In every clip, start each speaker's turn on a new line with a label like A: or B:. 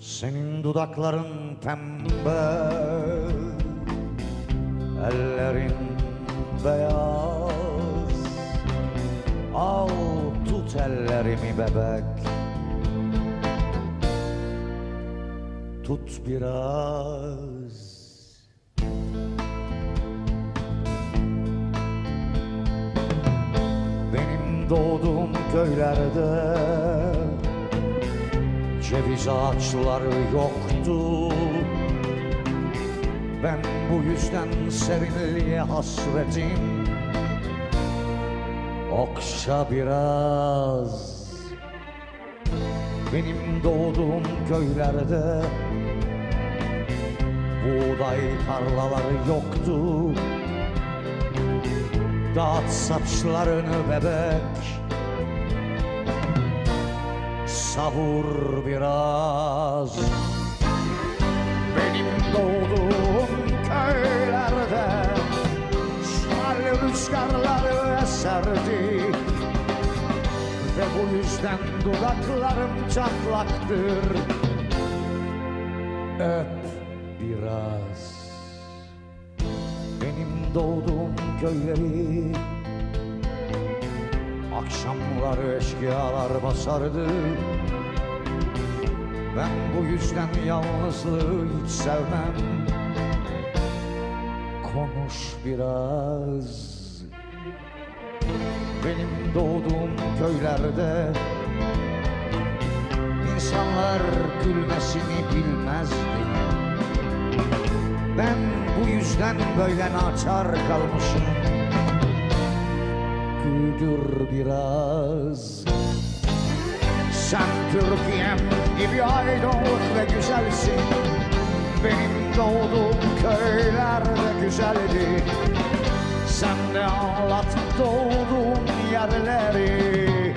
A: Senin dudakların pembe Ellerin beyaz. Al tut ellerimi bebek. Tut biraz. Benim doğduğum köylerde Ağaçları yoktu. Ben bu yüzden sevinliğe hasretim. Okşa biraz. Benim doğduğum köylerde Buğday tarlaları yoktu. Dağıt saçlarını bebek savur biraz. Benim doğduğum köylerde Şarlı rüzgarları eserdi. Ve bu yüzden dudaklarım çatlaktır. Öp biraz. Benim doğduğum köyleri Akşamları eşkıyalar basardı. Ben bu yüzden yalnızlığı hiç sevmem. Konuş biraz. Benim doğduğum köylerde insanlar gülmesini bilmezdi. Ben bu yüzden böyle naçar kalmışım güldür biraz. Sen Türkiye'm gibi aydınlık ve güzelsin. Benim doğduğum köyler de güzeldi. Sen de anlat doğduğum yerleri.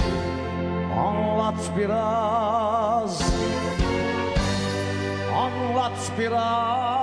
A: Anlat biraz. Anlat biraz